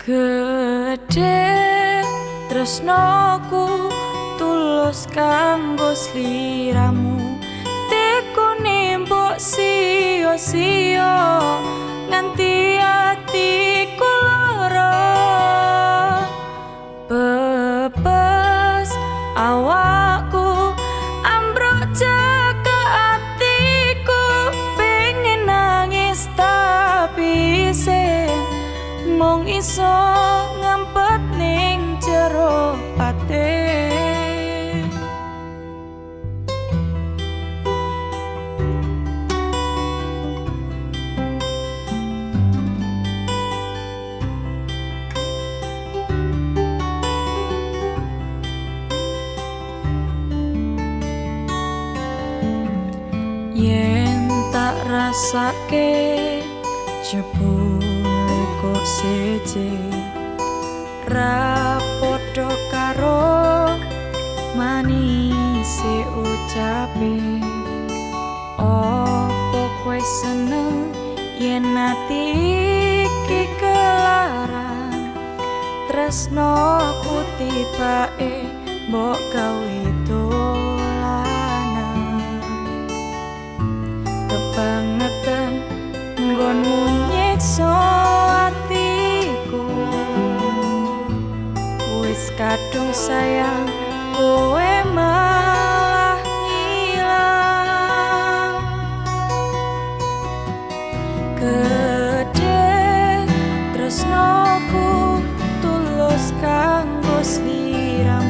Gede tresnoku tulus kanggo sliramu mung iso ngempet ning jero ati yen tak rasake kok seje rapodo karo manise ucape. Opo kowe seneng yen ati iki kelaran? Tresno ku tibake mbok gawe kadung sayang kowe malah ngilang. Gede tresnoku tulus kanggo sliramu